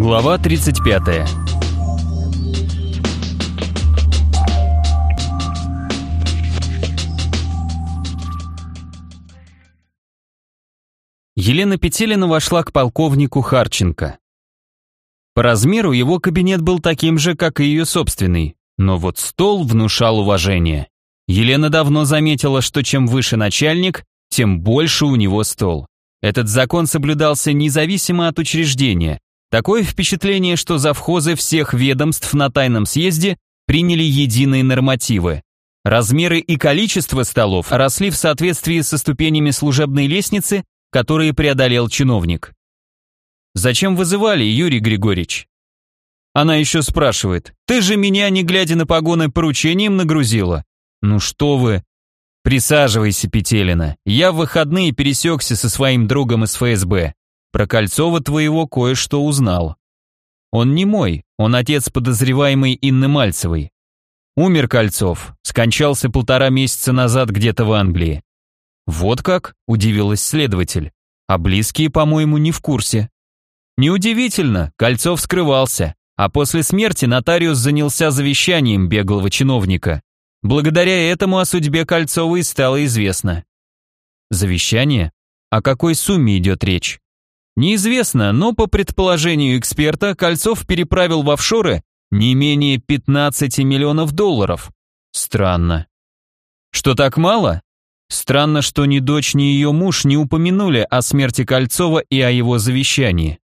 Глава 35. Елена Петелина вошла к полковнику Харченко. По размеру его кабинет был таким же, как и ее собственный, но вот стол внушал уважение. Елена давно заметила, что чем выше начальник, тем больше у него стол. Этот закон соблюдался независимо от учреждения. Такое впечатление, что завхозы всех ведомств на тайном съезде приняли единые нормативы. Размеры и количество столов росли в соответствии со ступенями служебной лестницы, которые преодолел чиновник. «Зачем вызывали, Юрий Григорьевич?» Она еще спрашивает, «Ты же меня, не глядя на погоны, поручением нагрузила?» «Ну что вы, «Присаживайся, Петелина. Я в выходные пересекся со своим другом из ФСБ. Про Кольцова твоего кое-что узнал. Он не мой, он отец подозреваемой Инны Мальцевой. Умер Кольцов, скончался полтора месяца назад где-то в Англии. Вот как, удивилась следователь. А близкие, по-моему, не в курсе. Неудивительно, Кольцов скрывался, а после смерти нотариус занялся завещанием беглого чиновника. Благодаря этому о судьбе Кольцовой стало известно. Завещание? О какой сумме идет речь? Неизвестно, но по предположению эксперта, Кольцов переправил в офшоры не менее 15 миллионов долларов. Странно. Что так мало? Странно, что ни дочь, ни ее муж не упомянули о смерти Кольцова и о его завещании.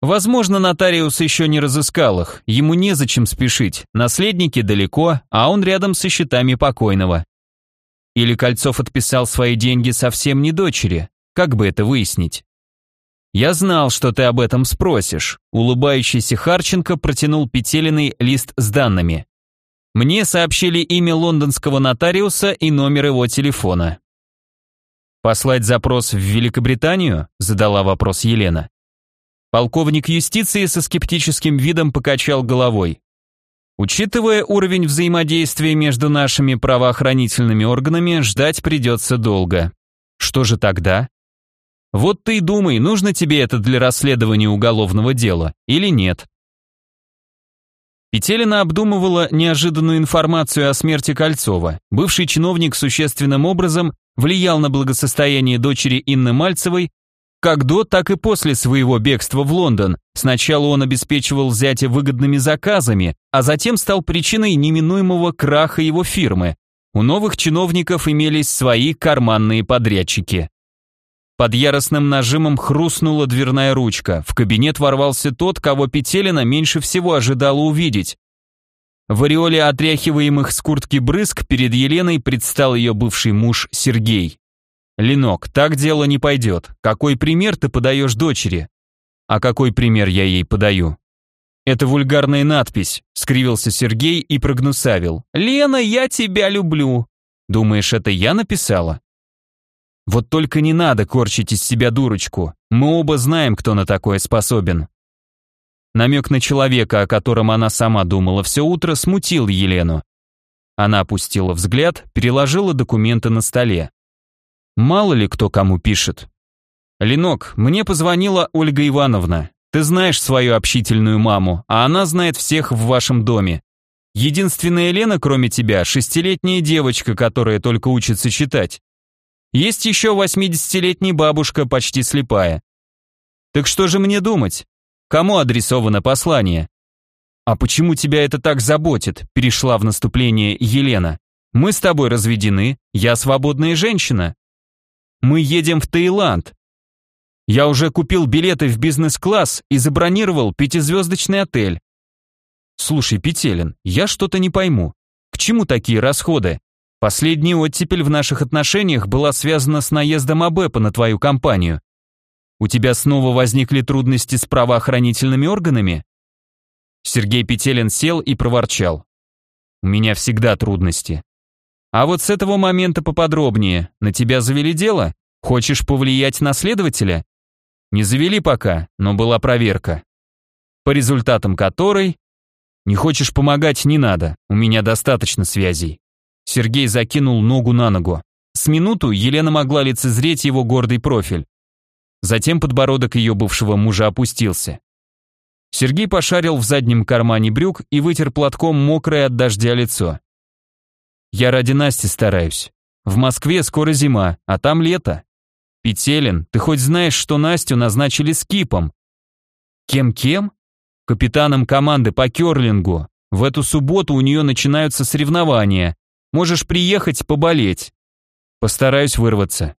Возможно, нотариус еще не разыскал их, ему незачем спешить, наследники далеко, а он рядом со счетами покойного. Или Кольцов отписал свои деньги совсем не дочери, как бы это выяснить? «Я знал, что ты об этом спросишь», улыбающийся Харченко протянул Петелиный лист с данными. Мне сообщили имя лондонского нотариуса и номер его телефона. «Послать запрос в Великобританию?» задала вопрос Елена. Полковник юстиции со скептическим видом покачал головой. Учитывая уровень взаимодействия между нашими правоохранительными органами, ждать придется долго. Что же тогда? Вот ты и думай, нужно тебе это для расследования уголовного дела или нет. Петелина обдумывала неожиданную информацию о смерти Кольцова. Бывший чиновник существенным образом влиял на благосостояние дочери Инны Мальцевой как до, так и после своего бегства в Лондон. Сначала он обеспечивал зятя выгодными заказами, а затем стал причиной неминуемого краха его фирмы. У новых чиновников имелись свои карманные подрядчики. Под яростным нажимом хрустнула дверная ручка. В кабинет ворвался тот, кого Петелина меньше всего ожидала увидеть. В ореоле отряхиваемых с куртки брызг перед Еленой предстал ее бывший муж Сергей. «Ленок, так дело не пойдет. Какой пример ты подаешь дочери?» «А какой пример я ей подаю?» «Это вульгарная надпись», — скривился Сергей и прогнусавил. «Лена, я тебя люблю». «Думаешь, это я написала?» «Вот только не надо корчить из себя дурочку. Мы оба знаем, кто на такое способен». Намек на человека, о котором она сама думала все утро, смутил Елену. Она опустила взгляд, переложила документы на столе. Мало ли кто кому пишет. Ленок, мне позвонила Ольга Ивановна. Ты знаешь свою общительную маму, а она знает всех в вашем доме. Единственная Лена, кроме тебя, шестилетняя девочка, которая только учится читать. Есть еще восьмидесятилетняя бабушка, почти слепая. Так что же мне думать? Кому адресовано послание? А почему тебя это так заботит? Перешла в наступление Елена. Мы с тобой разведены, я свободная женщина. Мы едем в Таиланд. Я уже купил билеты в бизнес-класс и забронировал пятизвездочный отель. Слушай, Петелин, я что-то не пойму. К чему такие расходы? Последняя оттепель в наших отношениях была связана с наездом АБЭПа на твою компанию. У тебя снова возникли трудности с правоохранительными органами? Сергей Петелин сел и проворчал. У меня всегда трудности. А вот с этого момента поподробнее. На тебя завели дело? Хочешь повлиять на следователя? Не завели пока, но была проверка. По результатам которой... Не хочешь помогать, не надо, у меня достаточно связей. Сергей закинул ногу на ногу. С минуту Елена могла лицезреть его гордый профиль. Затем подбородок ее бывшего мужа опустился. Сергей пошарил в заднем кармане брюк и вытер платком мокрое от дождя лицо. «Я ради Насти стараюсь. В Москве скоро зима, а там лето. Петелин, ты хоть знаешь, что Настю назначили скипом?» «Кем-кем?» «Капитаном команды по керлингу. В эту субботу у нее начинаются соревнования. Можешь приехать поболеть». «Постараюсь вырваться».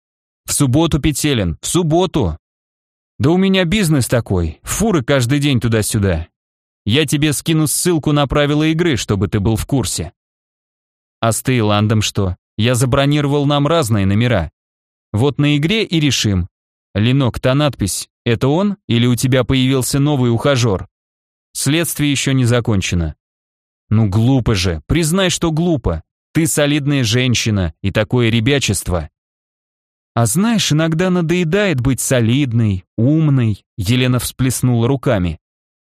«В субботу, Петелин, в субботу!» Да у меня бизнес такой, фуры каждый день туда-сюда. Я тебе скину ссылку на правила игры, чтобы ты был в курсе. А с Таиландом что? Я забронировал нам разные номера. Вот на игре и решим. Ленок, та надпись, это он или у тебя появился новый ухажер? Следствие еще не закончено. Ну глупо же, признай, что глупо. Ты солидная женщина и такое ребячество. А знаешь, иногда надоедает быть солидной, умной, Елена всплеснула руками.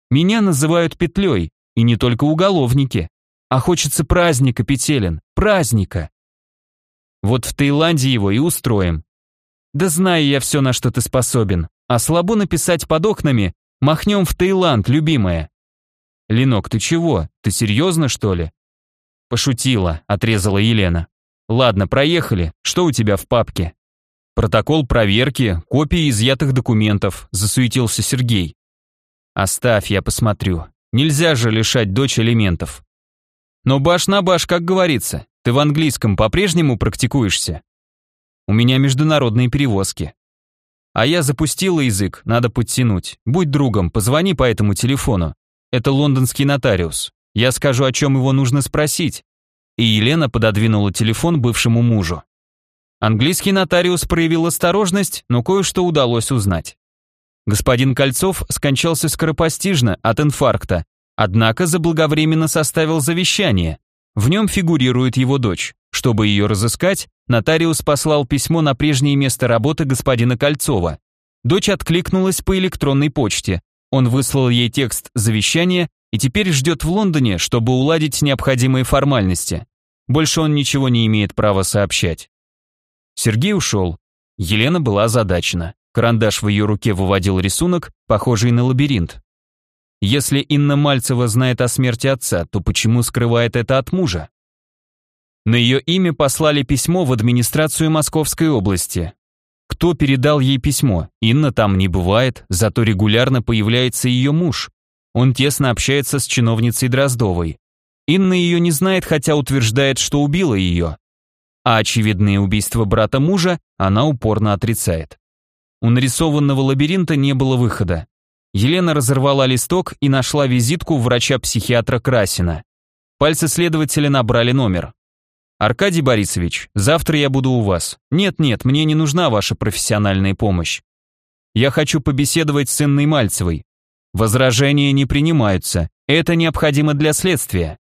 Меня называют петлей, и не только уголовники. А хочется праздника, Петелин, праздника. Вот в Таиланде его и устроим. Да знаю я все, на что ты способен. А слабо написать под окнами «Махнем в Таиланд, любимая». Ленок, ты чего? Ты серьезно, что ли? Пошутила, отрезала Елена. Ладно, проехали. Что у тебя в папке? Протокол проверки, копии изъятых документов, засуетился Сергей. Оставь, я посмотрю. Нельзя же лишать дочь элементов. Но баш на баш, как говорится. Ты в английском по-прежнему практикуешься? У меня международные перевозки. А я запустила язык, надо подтянуть. Будь другом, позвони по этому телефону. Это лондонский нотариус. Я скажу, о чем его нужно спросить. И Елена пододвинула телефон бывшему мужу. Английский нотариус проявил осторожность, но кое-что удалось узнать. Господин Кольцов скончался скоропостижно от инфаркта, однако заблаговременно составил завещание. В нем фигурирует его дочь. Чтобы ее разыскать, нотариус послал письмо на прежнее место работы господина Кольцова. Дочь откликнулась по электронной почте. Он выслал ей текст завещания и теперь ждет в Лондоне, чтобы уладить необходимые формальности. Больше он ничего не имеет права сообщать. Сергей ушел. Елена была озадачена. Карандаш в ее руке выводил рисунок, похожий на лабиринт. Если Инна Мальцева знает о смерти отца, то почему скрывает это от мужа? На ее имя послали письмо в администрацию Московской области. Кто передал ей письмо? Инна там не бывает, зато регулярно появляется ее муж. Он тесно общается с чиновницей Дроздовой. Инна ее не знает, хотя утверждает, что убила ее а очевидное убийство брата мужа она упорно отрицает. У нарисованного лабиринта не было выхода. Елена разорвала листок и нашла визитку врача-психиатра Красина. Пальцы следователя набрали номер. «Аркадий Борисович, завтра я буду у вас. Нет-нет, мне не нужна ваша профессиональная помощь. Я хочу побеседовать с Инной Мальцевой. Возражения не принимаются, это необходимо для следствия.